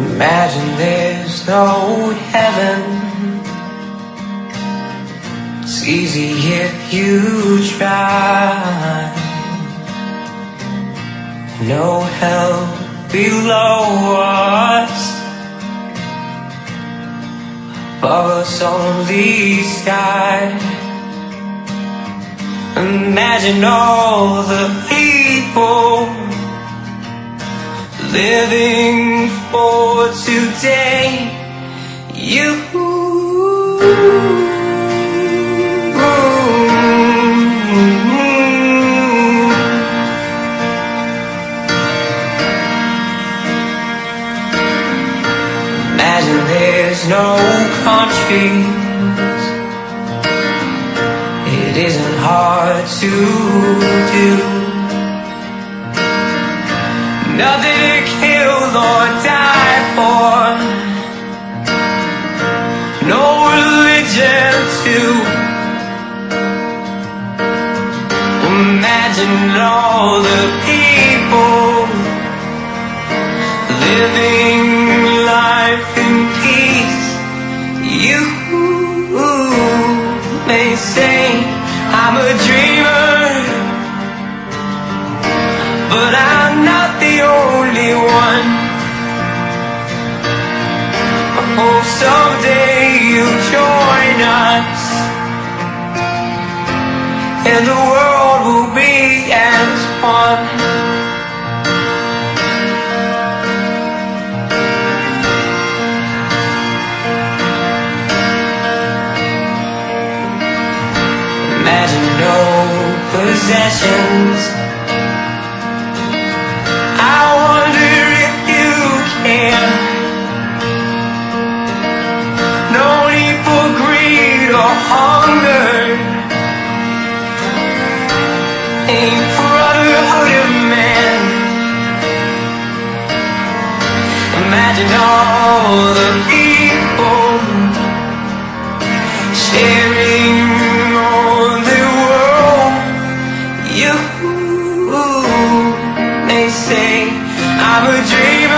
Imagine there's no heaven. It's easy if you try. No hell below us. Above us only sky. Imagine all the people living for today. You. Imagine there's no countries. It isn't hard to do. Nothing to religion to imagine all the people living and the world will be as one. Imagine no possessions. I wonder if you can. No need for greed or hunger. Imagine all the people sharing all the world. You may say I'm a dreamer,